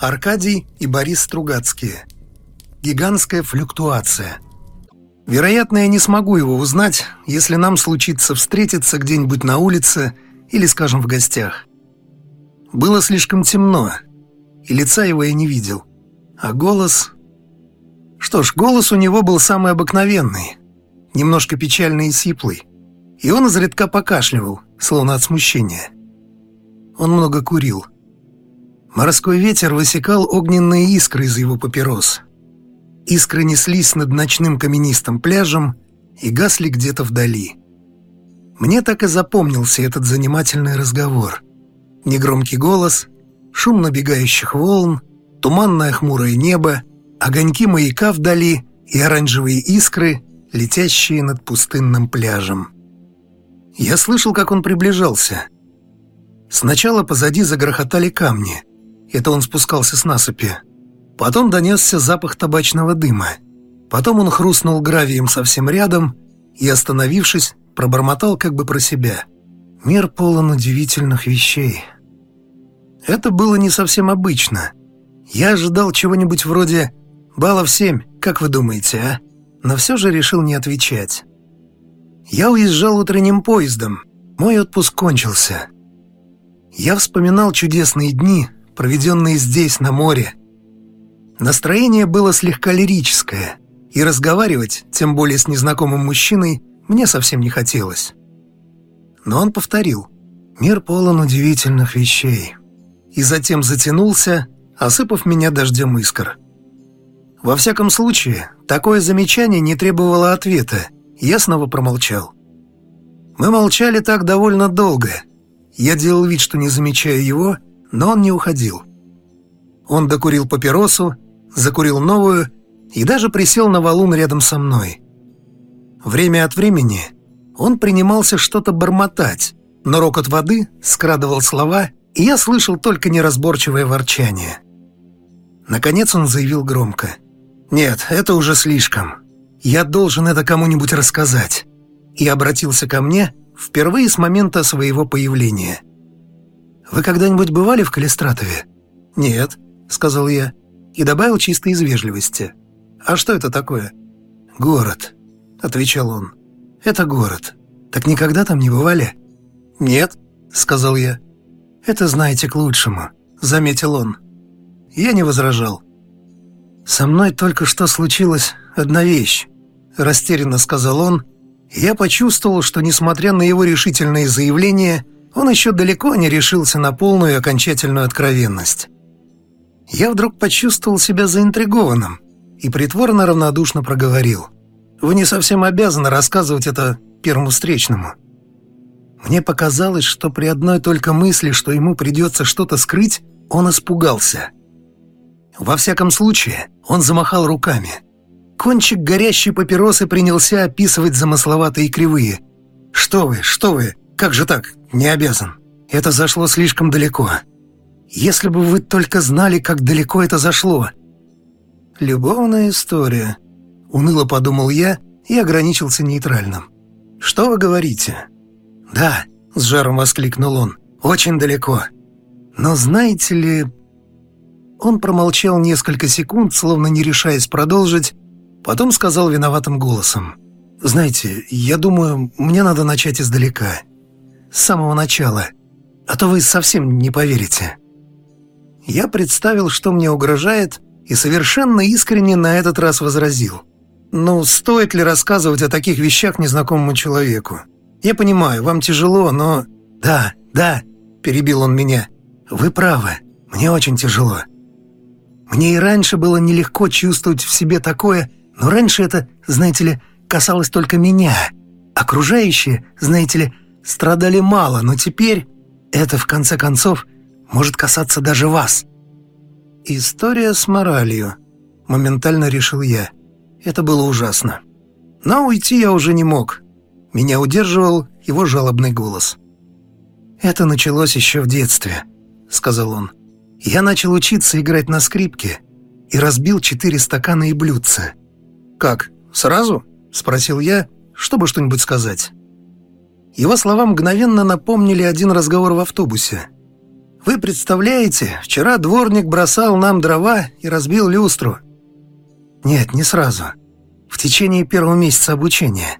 Аркадий и Борис Стругацкие. Гигантская флюктуация. Вероятно, я не смогу его узнать, если нам случится встретиться где-нибудь на улице или, скажем, в гостях. Было слишком темно, и лица его я не видел. А голос... Что ж, голос у него был самый обыкновенный, немножко печальный и сиплый, и он изредка покашливал, словно от смущения. Он много курил. Морской ветер высекал огненные искры из его папирос. Искры неслись над ночным каменистым пляжем и гасли где-то вдали. Мне так и запомнился этот занимательный разговор. Негромкий голос, шум набегающих волн, туманное хмурое небо, огоньки маяка вдали и оранжевые искры, летящие над пустынным пляжем. Я слышал, как он приближался. Сначала позади загрохотали камни — это он спускался с насыпи. Потом донесся запах табачного дыма. Потом он хрустнул гравием совсем рядом и, остановившись, пробормотал как бы про себя. Мир полон удивительных вещей. Это было не совсем обычно. Я ожидал чего-нибудь вроде «баллов семь, как вы думаете, а?» Но все же решил не отвечать. Я уезжал утренним поездом. Мой отпуск кончился. Я вспоминал чудесные дни, проведенные здесь, на море. Настроение было слегка лирическое, и разговаривать, тем более с незнакомым мужчиной, мне совсем не хотелось. Но он повторил «Мир полон удивительных вещей» и затем затянулся, осыпав меня дождем искр. Во всяком случае, такое замечание не требовало ответа, я снова промолчал. Мы молчали так довольно долго. Я делал вид, что не замечаю его — но он не уходил. Он докурил папиросу, закурил новую и даже присел на валун рядом со мной. Время от времени он принимался что-то бормотать, но рокот воды скрадывал слова, и я слышал только неразборчивое ворчание. Наконец он заявил громко. «Нет, это уже слишком. Я должен это кому-нибудь рассказать». И обратился ко мне впервые с момента своего появления – «Вы когда-нибудь бывали в Калистратове?» «Нет», — сказал я, и добавил чисто из вежливости. «А что это такое?» «Город», — отвечал он. «Это город. Так никогда там не бывали?» «Нет», — сказал я. «Это знаете к лучшему», — заметил он. Я не возражал. «Со мной только что случилась одна вещь», — растерянно сказал он. Я почувствовал, что, несмотря на его решительные заявления, он еще далеко не решился на полную окончательную откровенность. Я вдруг почувствовал себя заинтригованным и притворно равнодушно проговорил. «Вы не совсем обязаны рассказывать это первому встречному». Мне показалось, что при одной только мысли, что ему придется что-то скрыть, он испугался. Во всяком случае, он замахал руками. Кончик горящей папиросы принялся описывать замысловатые кривые. «Что вы, что вы, как же так? Не обязан. Это зашло слишком далеко. Если бы вы только знали, как далеко это зашло. Любовная история. Уныло подумал я и ограничился нейтральным. Что вы говорите? Да, с жаром воскликнул он. Очень далеко. Но знаете ли... Он промолчал несколько секунд, словно не решаясь продолжить, потом сказал виноватым голосом. «Знаете, я думаю, мне надо начать издалека с самого начала, а то вы совсем не поверите». Я представил, что мне угрожает, и совершенно искренне на этот раз возразил. «Ну, стоит ли рассказывать о таких вещах незнакомому человеку? Я понимаю, вам тяжело, но...» «Да, да», — перебил он меня, — «вы правы, мне очень тяжело. Мне и раньше было нелегко чувствовать в себе такое, но раньше это, знаете ли, касалось только меня. Окружающие, знаете ли, страдали мало, но теперь это, в конце концов, может касаться даже вас. История с моралью, моментально решил я. Это было ужасно. Но уйти я уже не мог. Меня удерживал его жалобный голос. «Это началось еще в детстве», — сказал он. «Я начал учиться играть на скрипке и разбил четыре стакана и блюдца». «Как, сразу?» — спросил я, чтобы что-нибудь сказать. Его слова мгновенно напомнили один разговор в автобусе. Вы представляете, вчера дворник бросал нам дрова и разбил люстру. Нет, не сразу. В течение первого месяца обучения.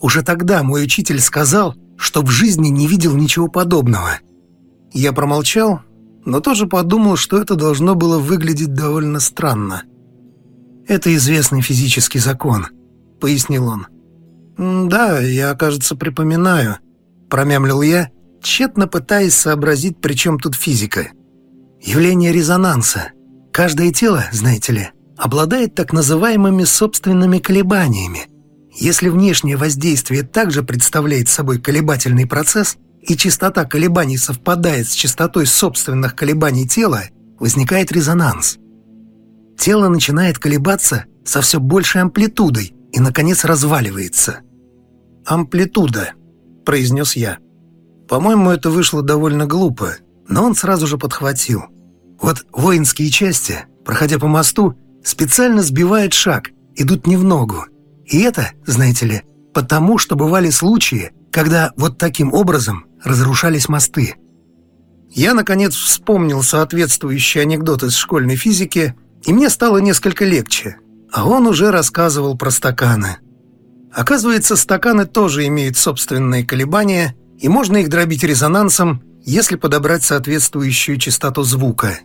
Уже тогда мой учитель сказал, что в жизни не видел ничего подобного. Я промолчал, но тоже подумал, что это должно было выглядеть довольно странно. «Это известный физический закон», — пояснил он. «Да, я, кажется, припоминаю», — промямлил я, тщетно пытаясь сообразить, при чем тут физика. «Явление резонанса. Каждое тело, знаете ли, обладает так называемыми собственными колебаниями. Если внешнее воздействие также представляет собой колебательный процесс, и частота колебаний совпадает с частотой собственных колебаний тела, возникает резонанс. Тело начинает колебаться со все большей амплитудой и, наконец, разваливается. «Амплитуда», — произнес я. По-моему, это вышло довольно глупо, но он сразу же подхватил. Вот воинские части, проходя по мосту, специально сбивают шаг, идут не в ногу. И это, знаете ли, потому что бывали случаи, когда вот таким образом разрушались мосты. Я, наконец, вспомнил соответствующий анекдот из школьной физики, и мне стало несколько легче, а он уже рассказывал про стаканы. Оказывается, стаканы тоже имеют собственные колебания, и можно их дробить резонансом, если подобрать соответствующую частоту звука.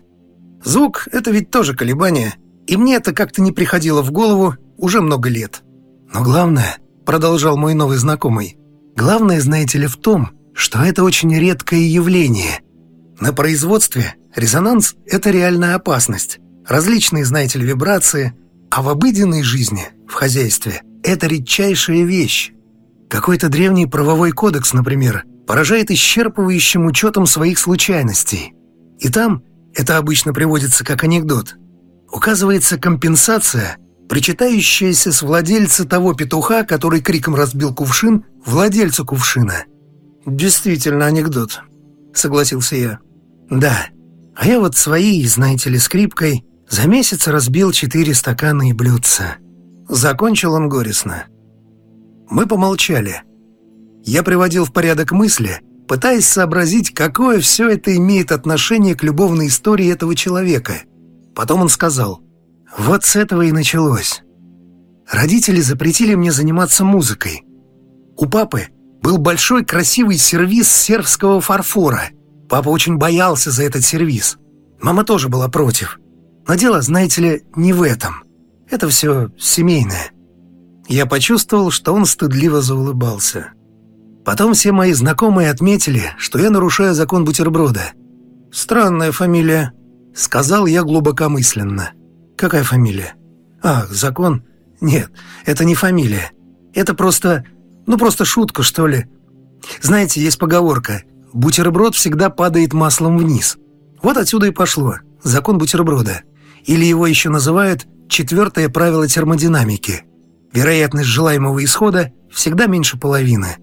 Звук — это ведь тоже колебания, и мне это как-то не приходило в голову уже много лет. Но главное, — продолжал мой новый знакомый, — главное, знаете ли, в том, что это очень редкое явление. На производстве резонанс – это реальная опасность. Различные, знаете ли, вибрации, а в обыденной жизни, в хозяйстве, это редчайшая вещь. Какой-то древний правовой кодекс, например, поражает исчерпывающим учетом своих случайностей. И там, это обычно приводится как анекдот, указывается компенсация, причитающаяся с владельца того петуха, который криком разбил кувшин, владельцу кувшина – «Действительно анекдот», — согласился я. «Да, а я вот своей, знаете ли, скрипкой за месяц разбил четыре стакана и блюдца». Закончил он горестно. Мы помолчали. Я приводил в порядок мысли, пытаясь сообразить, какое все это имеет отношение к любовной истории этого человека. Потом он сказал, «Вот с этого и началось. Родители запретили мне заниматься музыкой. У папы был большой красивый сервиз сербского фарфора. Папа очень боялся за этот сервиз. Мама тоже была против. Но дело, знаете ли, не в этом. Это все семейное. Я почувствовал, что он стыдливо заулыбался. Потом все мои знакомые отметили, что я нарушаю закон бутерброда. «Странная фамилия», — сказал я глубокомысленно. «Какая фамилия?» «А, закон? Нет, это не фамилия. Это просто ну, просто шутка, что ли. Знаете, есть поговорка «бутерброд всегда падает маслом вниз». Вот отсюда и пошло. Закон бутерброда. Или его еще называют «четвертое правило термодинамики». Вероятность желаемого исхода всегда меньше половины.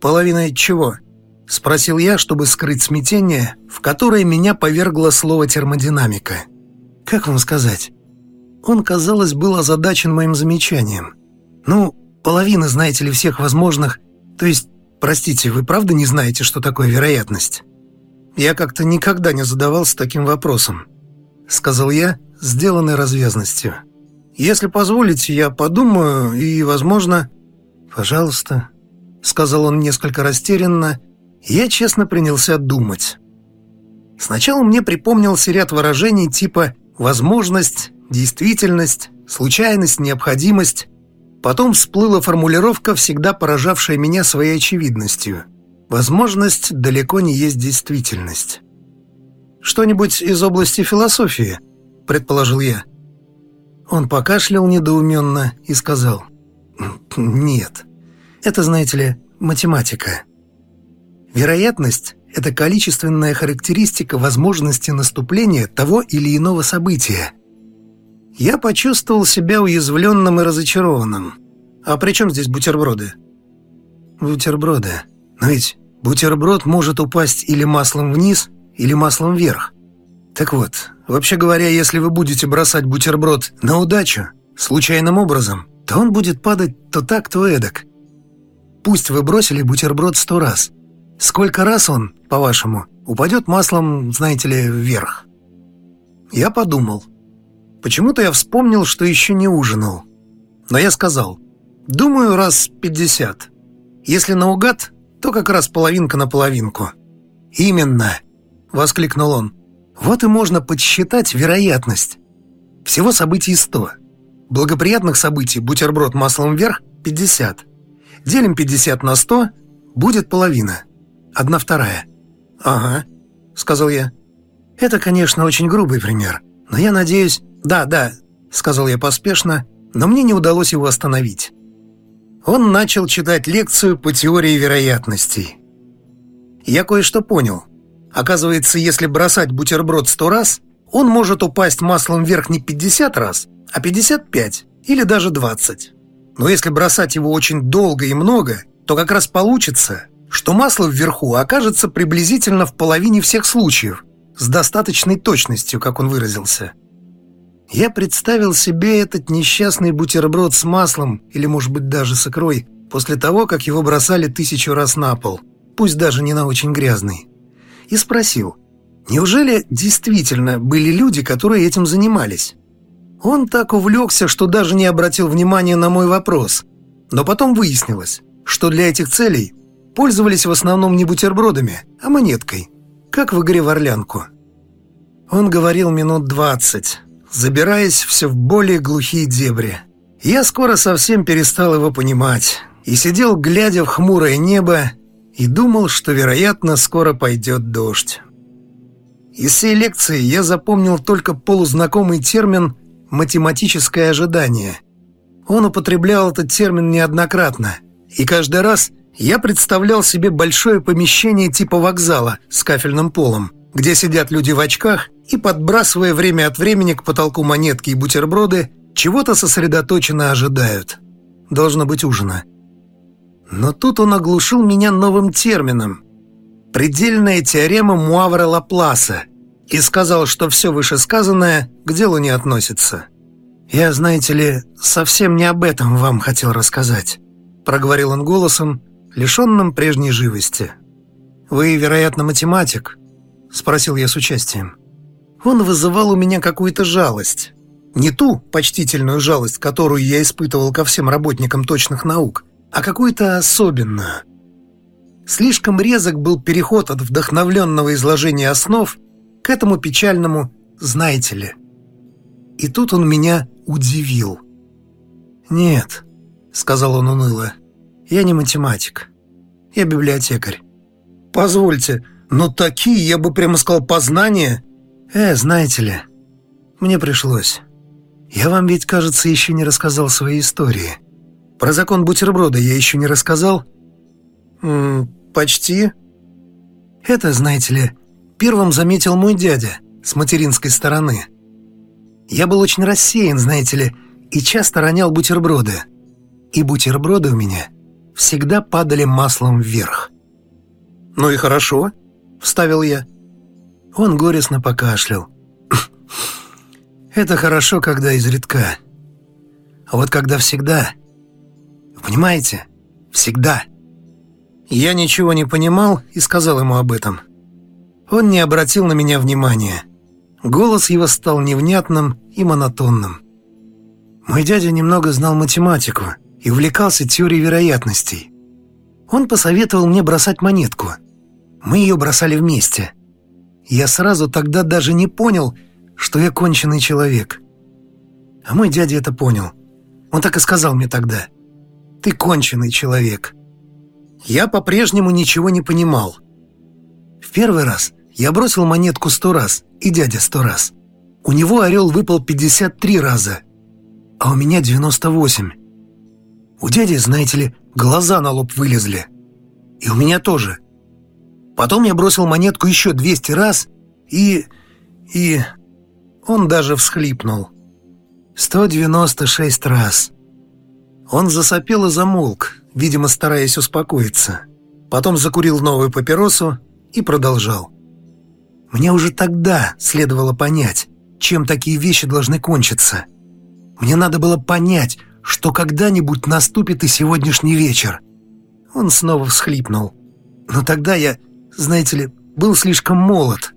«Половина чего?» — спросил я, чтобы скрыть смятение, в которое меня повергло слово «термодинамика». «Как вам сказать?» Он, казалось, был озадачен моим замечанием. «Ну, Половина, знаете ли, всех возможных... То есть, простите, вы правда не знаете, что такое вероятность? Я как-то никогда не задавался таким вопросом. Сказал я, сделанной развязностью. Если позволите, я подумаю и, возможно... Пожалуйста, сказал он несколько растерянно, я честно принялся думать. Сначала мне припомнился ряд выражений типа «возможность», «действительность», «случайность», «необходимость», Потом всплыла формулировка, всегда поражавшая меня своей очевидностью. Возможность далеко не есть действительность. «Что-нибудь из области философии?» – предположил я. Он покашлял недоуменно и сказал. «Нет. Это, знаете ли, математика. Вероятность – это количественная характеристика возможности наступления того или иного события – я почувствовал себя уязвленным и разочарованным. А при чем здесь бутерброды? Бутерброды. Но ведь бутерброд может упасть или маслом вниз, или маслом вверх. Так вот, вообще говоря, если вы будете бросать бутерброд на удачу, случайным образом, то он будет падать то так, то эдак. Пусть вы бросили бутерброд сто раз. Сколько раз он, по-вашему, упадет маслом, знаете ли, вверх?» Я подумал. Почему-то я вспомнил, что еще не ужинал. Но я сказал, думаю, раз пятьдесят. Если наугад, то как раз половинка на половинку. «Именно!» — воскликнул он. «Вот и можно подсчитать вероятность. Всего событий сто. Благоприятных событий, бутерброд маслом вверх, пятьдесят. Делим пятьдесят на сто, будет половина. Одна вторая». «Ага», — сказал я. «Это, конечно, очень грубый пример, но я надеюсь...» «Да, да», — сказал я поспешно, но мне не удалось его остановить. Он начал читать лекцию по теории вероятностей. Я кое-что понял. Оказывается, если бросать бутерброд сто раз, он может упасть маслом вверх не 50 раз, а 55 или даже 20. Но если бросать его очень долго и много, то как раз получится, что масло вверху окажется приблизительно в половине всех случаев, с достаточной точностью, как он выразился. Я представил себе этот несчастный бутерброд с маслом, или, может быть, даже с икрой, после того, как его бросали тысячу раз на пол, пусть даже не на очень грязный, и спросил, неужели действительно были люди, которые этим занимались? Он так увлекся, что даже не обратил внимания на мой вопрос, но потом выяснилось, что для этих целей пользовались в основном не бутербродами, а монеткой, как в игре в орлянку. Он говорил минут двадцать, забираясь все в более глухие дебри. Я скоро совсем перестал его понимать и сидел, глядя в хмурое небо, и думал, что, вероятно, скоро пойдет дождь. Из всей лекции я запомнил только полузнакомый термин «математическое ожидание». Он употреблял этот термин неоднократно, и каждый раз я представлял себе большое помещение типа вокзала с кафельным полом, где сидят люди в очках и, подбрасывая время от времени к потолку монетки и бутерброды, чего-то сосредоточенно ожидают. Должно быть ужина. Но тут он оглушил меня новым термином – предельная теорема Муавра Лапласа и сказал, что все вышесказанное к делу не относится. «Я, знаете ли, совсем не об этом вам хотел рассказать», – проговорил он голосом, лишенным прежней живости. «Вы, вероятно, математик?» – спросил я с участием. Он вызывал у меня какую-то жалость. Не ту почтительную жалость, которую я испытывал ко всем работникам точных наук, а какую-то особенную. Слишком резок был переход от вдохновленного изложения основ к этому печальному «знаете ли». И тут он меня удивил. «Нет», — сказал он уныло, — «я не математик. Я библиотекарь». «Позвольте, но такие, я бы прямо сказал, познания...» «Э, знаете ли, мне пришлось. Я вам ведь, кажется, еще не рассказал своей истории. Про закон бутерброда я еще не рассказал?» М -м, «Почти». «Это, знаете ли, первым заметил мой дядя с материнской стороны. Я был очень рассеян, знаете ли, и часто ронял бутерброды. И бутерброды у меня всегда падали маслом вверх». «Ну и хорошо», — вставил я. Он горестно покашлял. «Это хорошо, когда изредка. А вот когда всегда... Понимаете? Всегда...» Я ничего не понимал и сказал ему об этом. Он не обратил на меня внимания. Голос его стал невнятным и монотонным. Мой дядя немного знал математику и увлекался теорией вероятностей. Он посоветовал мне бросать монетку. Мы ее бросали вместе. Я сразу тогда даже не понял, что я конченый человек. А мой дядя это понял. Он так и сказал мне тогда. «Ты конченый человек». Я по-прежнему ничего не понимал. В первый раз я бросил монетку сто раз, и дядя сто раз. У него орел выпал 53 раза, а у меня 98. У дяди, знаете ли, глаза на лоб вылезли. И у меня тоже. Потом я бросил монетку еще 200 раз и... и... Он даже всхлипнул. 196 раз. Он засопел и замолк, видимо, стараясь успокоиться. Потом закурил новую папиросу и продолжал. Мне уже тогда следовало понять, чем такие вещи должны кончиться. Мне надо было понять, что когда-нибудь наступит и сегодняшний вечер. Он снова всхлипнул. Но тогда я, знаете ли, был слишком молод.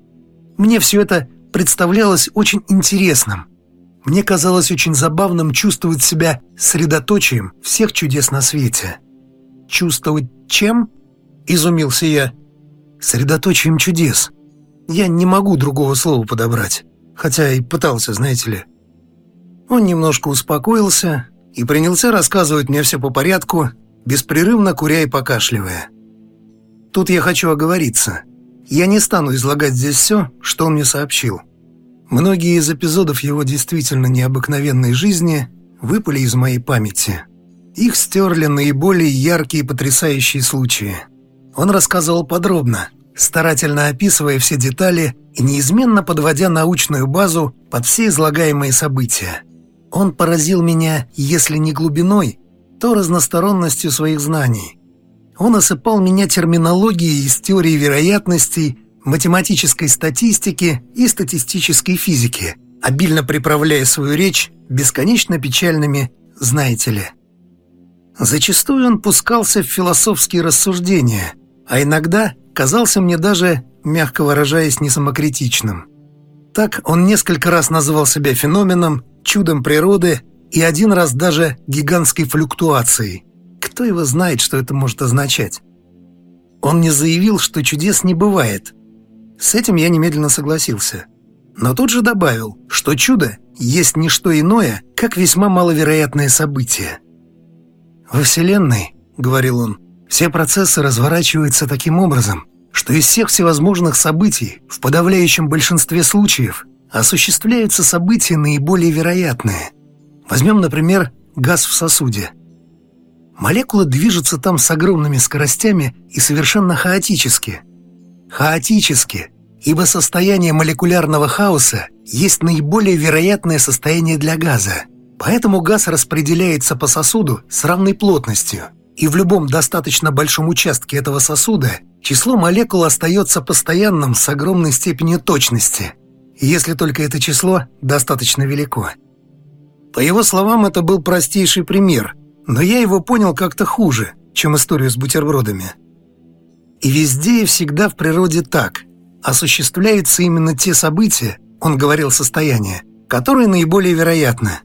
Мне все это представлялось очень интересным. Мне казалось очень забавным чувствовать себя средоточием всех чудес на свете. «Чувствовать чем?» — изумился я. «Средоточием чудес. Я не могу другого слова подобрать, хотя и пытался, знаете ли». Он немножко успокоился и принялся рассказывать мне все по порядку, беспрерывно куря и покашливая. Тут я хочу оговориться. Я не стану излагать здесь все, что он мне сообщил. Многие из эпизодов его действительно необыкновенной жизни выпали из моей памяти. Их стерли наиболее яркие и потрясающие случаи. Он рассказывал подробно, старательно описывая все детали и неизменно подводя научную базу под все излагаемые события. Он поразил меня, если не глубиной, то разносторонностью своих знаний. Он осыпал меня терминологией из теории вероятностей, математической статистики и статистической физики, обильно приправляя свою речь бесконечно печальными «знаете ли». Зачастую он пускался в философские рассуждения, а иногда казался мне даже, мягко выражаясь, несамокритичным. Так он несколько раз называл себя феноменом, чудом природы и один раз даже гигантской флюктуацией. Кто его знает, что это может означать? Он не заявил, что чудес не бывает – с этим я немедленно согласился. Но тут же добавил, что чудо есть не что иное, как весьма маловероятное событие. «Во Вселенной, — говорил он, — все процессы разворачиваются таким образом, что из всех всевозможных событий, в подавляющем большинстве случаев, осуществляются события наиболее вероятные. Возьмем, например, газ в сосуде. Молекулы движутся там с огромными скоростями и совершенно хаотически — Хаотически, ибо состояние молекулярного хаоса есть наиболее вероятное состояние для газа. Поэтому газ распределяется по сосуду с равной плотностью, и в любом достаточно большом участке этого сосуда число молекул остается постоянным с огромной степенью точности, если только это число достаточно велико. По его словам, это был простейший пример, но я его понял как-то хуже, чем историю с бутербродами. И везде и всегда в природе так. Осуществляются именно те события, он говорил состояние, которые наиболее вероятны.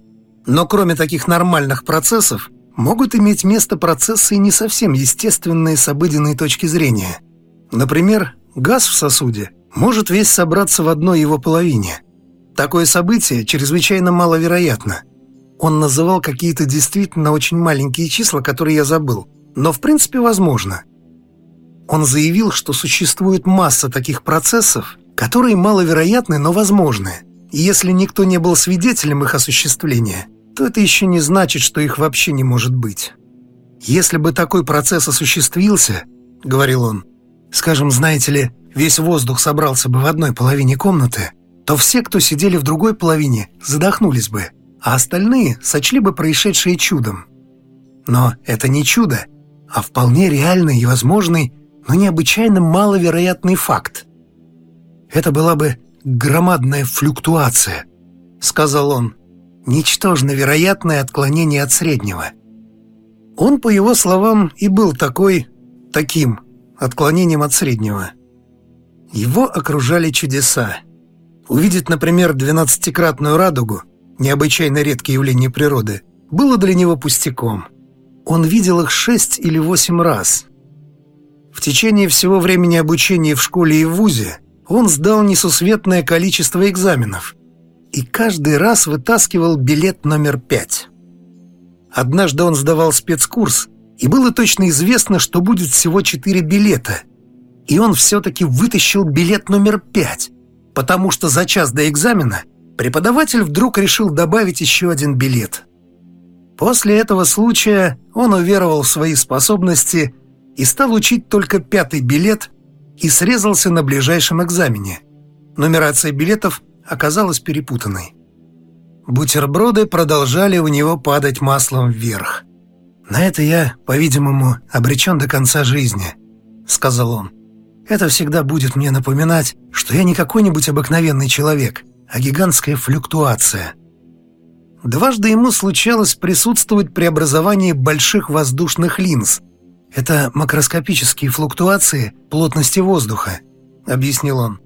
Но кроме таких нормальных процессов, могут иметь место процессы не совсем естественные с обыденной точки зрения. Например, газ в сосуде может весь собраться в одной его половине. Такое событие чрезвычайно маловероятно. Он называл какие-то действительно очень маленькие числа, которые я забыл, но в принципе возможно – он заявил, что существует масса таких процессов, которые маловероятны, но возможны. И если никто не был свидетелем их осуществления, то это еще не значит, что их вообще не может быть. «Если бы такой процесс осуществился, — говорил он, — скажем, знаете ли, весь воздух собрался бы в одной половине комнаты, то все, кто сидели в другой половине, задохнулись бы, а остальные сочли бы происшедшее чудом. Но это не чудо, а вполне реальный и возможный но необычайно маловероятный факт. «Это была бы громадная флюктуация», — сказал он, — «ничтожно вероятное отклонение от среднего». Он, по его словам, и был такой, таким, отклонением от среднего. Его окружали чудеса. Увидеть, например, двенадцатикратную радугу, необычайно редкое явление природы, было для него пустяком. Он видел их шесть или восемь раз, в течение всего времени обучения в школе и в ВУЗе он сдал несусветное количество экзаменов и каждый раз вытаскивал билет номер пять. Однажды он сдавал спецкурс, и было точно известно, что будет всего четыре билета. И он все-таки вытащил билет номер пять, потому что за час до экзамена преподаватель вдруг решил добавить еще один билет. После этого случая он уверовал в свои способности – и стал учить только пятый билет и срезался на ближайшем экзамене. Нумерация билетов оказалась перепутанной. Бутерброды продолжали у него падать маслом вверх. «На это я, по-видимому, обречен до конца жизни», — сказал он. «Это всегда будет мне напоминать, что я не какой-нибудь обыкновенный человек, а гигантская флюктуация». Дважды ему случалось присутствовать при образовании больших воздушных линз, Это макроскопические флуктуации плотности воздуха, объяснил он.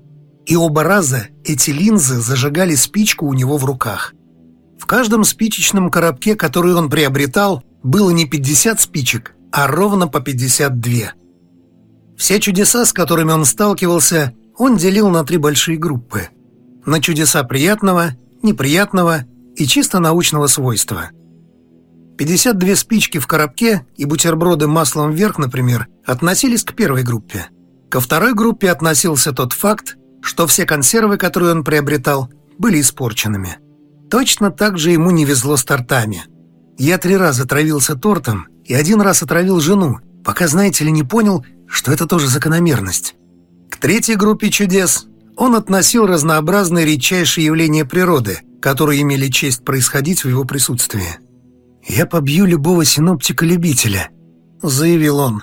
И оба раза эти линзы зажигали спичку у него в руках. В каждом спичечном коробке, который он приобретал, было не 50 спичек, а ровно по 52. Все чудеса, с которыми он сталкивался, он делил на три большие группы. На чудеса приятного, неприятного и чисто научного свойства. 52 спички в коробке и бутерброды маслом вверх, например, относились к первой группе. Ко второй группе относился тот факт, что все консервы, которые он приобретал, были испорченными. Точно так же ему не везло с тортами. Я три раза травился тортом и один раз отравил жену, пока, знаете ли, не понял, что это тоже закономерность. К третьей группе чудес он относил разнообразные редчайшие явления природы, которые имели честь происходить в его присутствии. «Я побью любого синоптика-любителя», — заявил он.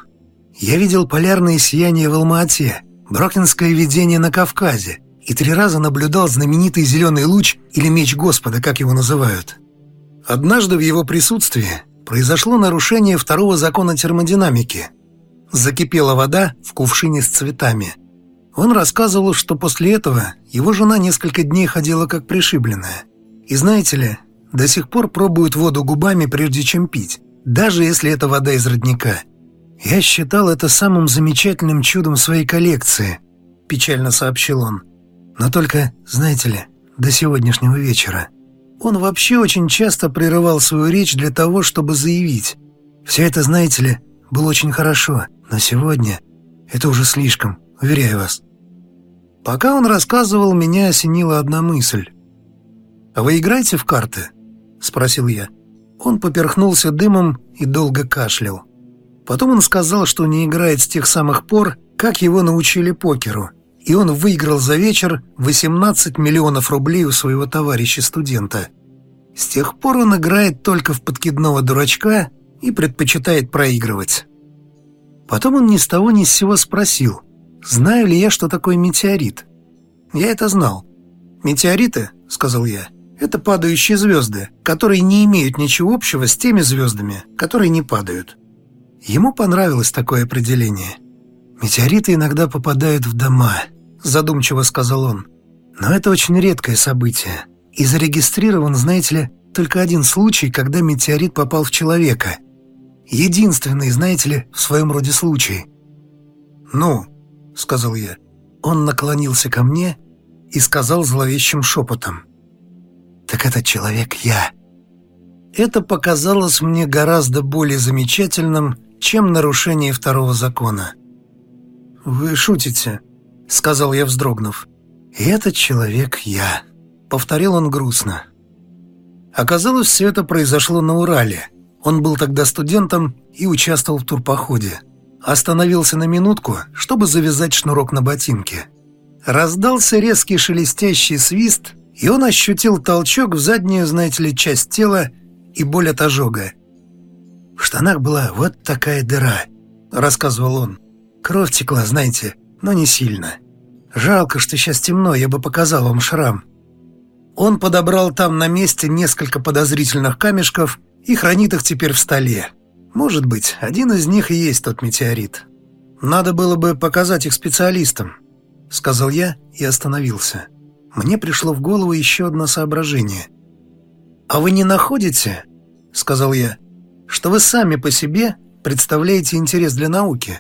«Я видел полярные сияния в Алма-Ате, брокинское видение на Кавказе и три раза наблюдал знаменитый зеленый луч или меч Господа, как его называют. Однажды в его присутствии произошло нарушение второго закона термодинамики. Закипела вода в кувшине с цветами — он рассказывал, что после этого его жена несколько дней ходила как пришибленная. И знаете ли, до сих пор пробует воду губами, прежде чем пить, даже если это вода из родника. «Я считал это самым замечательным чудом своей коллекции», – печально сообщил он. «Но только, знаете ли, до сегодняшнего вечера. Он вообще очень часто прерывал свою речь для того, чтобы заявить. Все это, знаете ли, было очень хорошо, но сегодня это уже слишком, уверяю вас. Пока он рассказывал, меня осенила одна мысль. «А вы играете в карты?» — спросил я. Он поперхнулся дымом и долго кашлял. Потом он сказал, что не играет с тех самых пор, как его научили покеру, и он выиграл за вечер 18 миллионов рублей у своего товарища-студента. С тех пор он играет только в подкидного дурачка и предпочитает проигрывать. Потом он ни с того ни с сего спросил, Знаю ли я, что такое метеорит? Я это знал. Метеориты, сказал я, это падающие звезды, которые не имеют ничего общего с теми звездами, которые не падают. Ему понравилось такое определение. Метеориты иногда попадают в дома, задумчиво сказал он. Но это очень редкое событие. И зарегистрирован, знаете ли, только один случай, когда метеорит попал в человека. Единственный, знаете ли, в своем роде случай. Ну, — сказал я. Он наклонился ко мне и сказал зловещим шепотом. «Так этот человек я». Это показалось мне гораздо более замечательным, чем нарушение второго закона. «Вы шутите», — сказал я, вздрогнув. «И этот человек я», — повторил он грустно. Оказалось, все это произошло на Урале. Он был тогда студентом и участвовал в турпоходе. Остановился на минутку, чтобы завязать шнурок на ботинке. Раздался резкий шелестящий свист, и он ощутил толчок в заднюю, знаете ли, часть тела и боль от ожога. «В штанах была вот такая дыра», — рассказывал он. «Кровь текла, знаете, но не сильно. Жалко, что сейчас темно, я бы показал вам шрам». Он подобрал там на месте несколько подозрительных камешков и хранит их теперь в столе. Может быть, один из них и есть тот метеорит. Надо было бы показать их специалистам, сказал я и остановился. Мне пришло в голову еще одно соображение. А вы не находите, сказал я, что вы сами по себе представляете интерес для науки?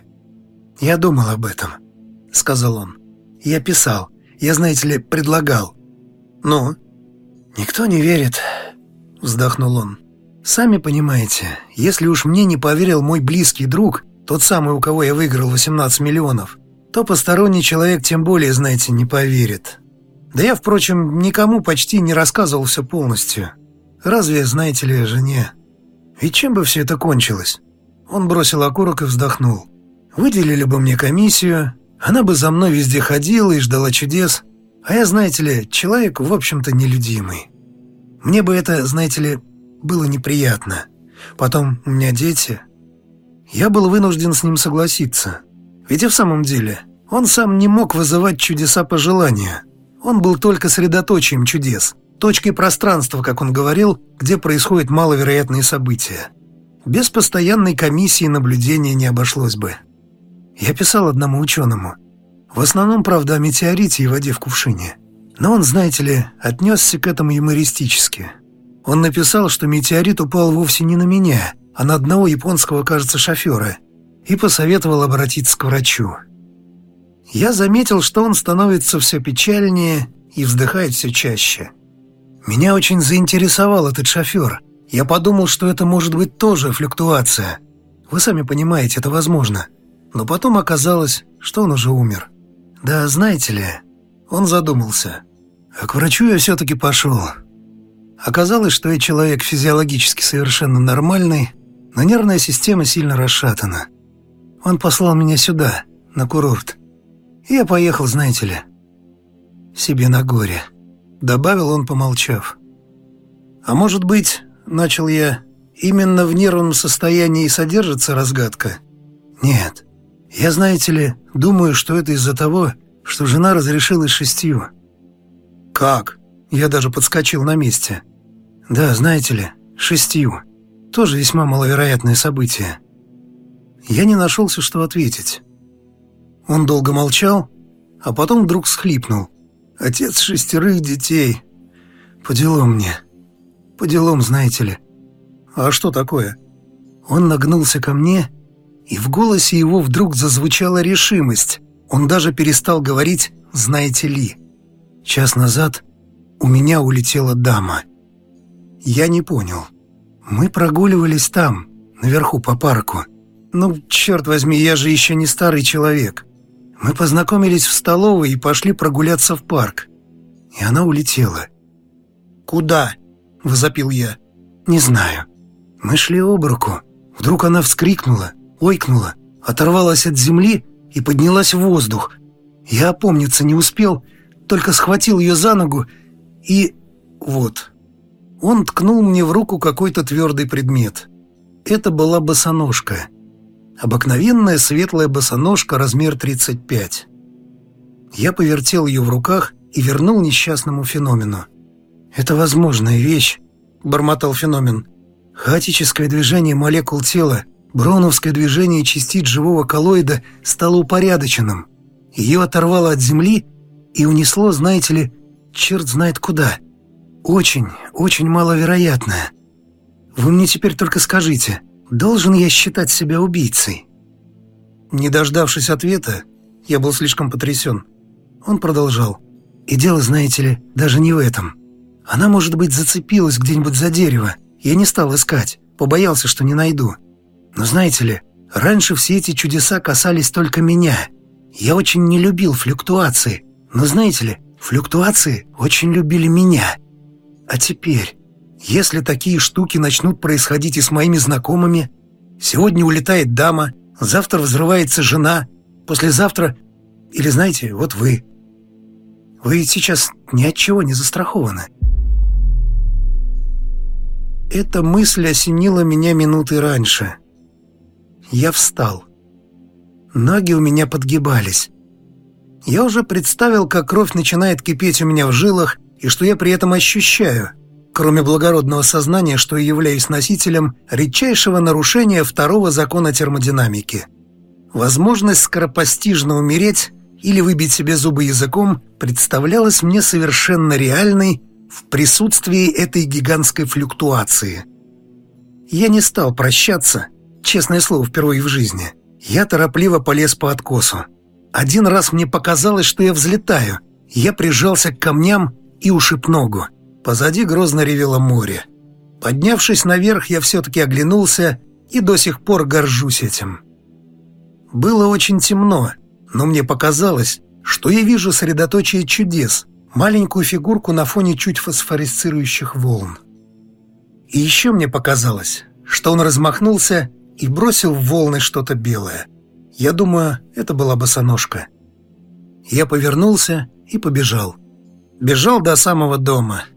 Я думал об этом, сказал он. Я писал, я, знаете ли, предлагал. Ну, никто не верит, вздохнул он. Сами понимаете, если уж мне не поверил мой близкий друг, тот самый, у кого я выиграл 18 миллионов, то посторонний человек тем более, знаете, не поверит. Да я, впрочем, никому почти не рассказывал все полностью. Разве, знаете ли, жене? Ведь чем бы все это кончилось? Он бросил окурок и вздохнул. Выделили бы мне комиссию, она бы за мной везде ходила и ждала чудес, а я, знаете ли, человек, в общем-то, нелюдимый. Мне бы это, знаете ли, было неприятно. Потом у меня дети. Я был вынужден с ним согласиться. Ведь и в самом деле он сам не мог вызывать чудеса по желанию. Он был только средоточием чудес, точкой пространства, как он говорил, где происходят маловероятные события. Без постоянной комиссии наблюдения не обошлось бы. Я писал одному ученому. В основном, правда, о метеорите и воде в кувшине. Но он, знаете ли, отнесся к этому юмористически. Он написал, что метеорит упал вовсе не на меня, а на одного японского, кажется, шофера, и посоветовал обратиться к врачу. Я заметил, что он становится все печальнее и вздыхает все чаще. Меня очень заинтересовал этот шофер. Я подумал, что это может быть тоже флюктуация. Вы сами понимаете, это возможно. Но потом оказалось, что он уже умер. Да, знаете ли, он задумался. А к врачу я все-таки пошел. Оказалось, что я человек физиологически совершенно нормальный, но нервная система сильно расшатана. Он послал меня сюда, на курорт. Я поехал, знаете ли, себе на горе. Добавил он, помолчав. А может быть, начал я, именно в нервном состоянии и содержится разгадка? Нет. Я, знаете ли, думаю, что это из-за того, что жена разрешилась шестью. Как? Я даже подскочил на месте. Да, знаете ли, шестью. Тоже весьма маловероятное событие. Я не нашелся, что ответить. Он долго молчал, а потом вдруг схлипнул. Отец шестерых детей. По делам мне. По делам, знаете ли. А что такое? Он нагнулся ко мне, и в голосе его вдруг зазвучала решимость. Он даже перестал говорить «знаете ли». Час назад у меня улетела дама. Я не понял. Мы прогуливались там, наверху по парку. Ну, черт возьми, я же еще не старый человек. Мы познакомились в столовой и пошли прогуляться в парк. И она улетела. «Куда?» — возопил я. «Не знаю. Мы шли об руку. Вдруг она вскрикнула, ойкнула, оторвалась от земли и поднялась в воздух. Я опомниться не успел, только схватил ее за ногу и... вот. Он ткнул мне в руку какой-то твердый предмет. Это была босоножка. Обыкновенная светлая босоножка, размер 35. Я повертел ее в руках и вернул несчастному феномену. «Это возможная вещь», — бормотал феномен. «Хаотическое движение молекул тела, броуновское движение частиц живого коллоида стало упорядоченным. Ее оторвало от Земли и унесло, знаете ли, черт знает куда. Очень, очень маловероятно. Вы мне теперь только скажите, Должен я считать себя убийцей?» Не дождавшись ответа, я был слишком потрясен. Он продолжал. «И дело, знаете ли, даже не в этом. Она, может быть, зацепилась где-нибудь за дерево. Я не стал искать, побоялся, что не найду. Но знаете ли, раньше все эти чудеса касались только меня. Я очень не любил флюктуации. Но знаете ли, флюктуации очень любили меня. А теперь если такие штуки начнут происходить и с моими знакомыми, сегодня улетает дама, завтра взрывается жена, послезавтра... Или знаете, вот вы. Вы сейчас ни от чего не застрахованы. Эта мысль осенила меня минуты раньше. Я встал. Ноги у меня подгибались. Я уже представил, как кровь начинает кипеть у меня в жилах, и что я при этом ощущаю — кроме благородного сознания, что являюсь носителем редчайшего нарушения второго закона термодинамики. Возможность скоропостижно умереть или выбить себе зубы языком представлялась мне совершенно реальной в присутствии этой гигантской флюктуации. Я не стал прощаться, честное слово, впервые в жизни. Я торопливо полез по откосу. Один раз мне показалось, что я взлетаю. Я прижался к камням и ушиб ногу. Позади грозно ревело море. Поднявшись наверх, я все-таки оглянулся и до сих пор горжусь этим. Было очень темно, но мне показалось, что я вижу средоточие чудес, маленькую фигурку на фоне чуть фосфорисцирующих волн. И еще мне показалось, что он размахнулся и бросил в волны что-то белое. Я думаю, это была босоножка. Я повернулся и побежал. Бежал до самого дома —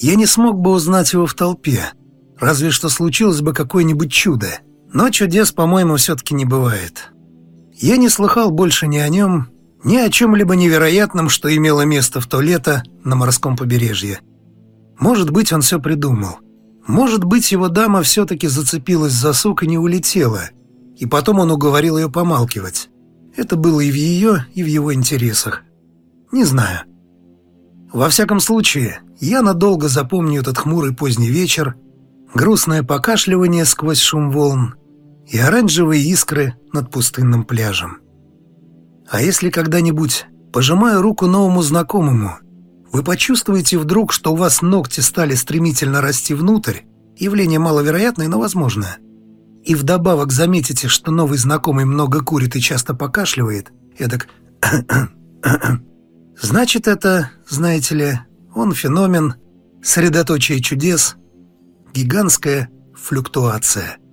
я не смог бы узнать его в толпе, разве что случилось бы какое-нибудь чудо. Но чудес, по-моему, все-таки не бывает. Я не слыхал больше ни о нем, ни о чем-либо невероятном, что имело место в то лето на морском побережье. Может быть, он все придумал. Может быть, его дама все-таки зацепилась за сок и не улетела, и потом он уговорил ее помалкивать. Это было и в ее, и в его интересах. Не знаю. Во всяком случае, я надолго запомню этот хмурый поздний вечер, грустное покашливание сквозь шум волн и оранжевые искры над пустынным пляжем. А если когда-нибудь, пожимая руку новому знакомому, вы почувствуете вдруг, что у вас ногти стали стремительно расти внутрь, явление маловероятное, но возможное, и вдобавок заметите, что новый знакомый много курит и часто покашливает, эдак Значит, это, знаете ли, он феномен, средоточие чудес, гигантская флюктуация –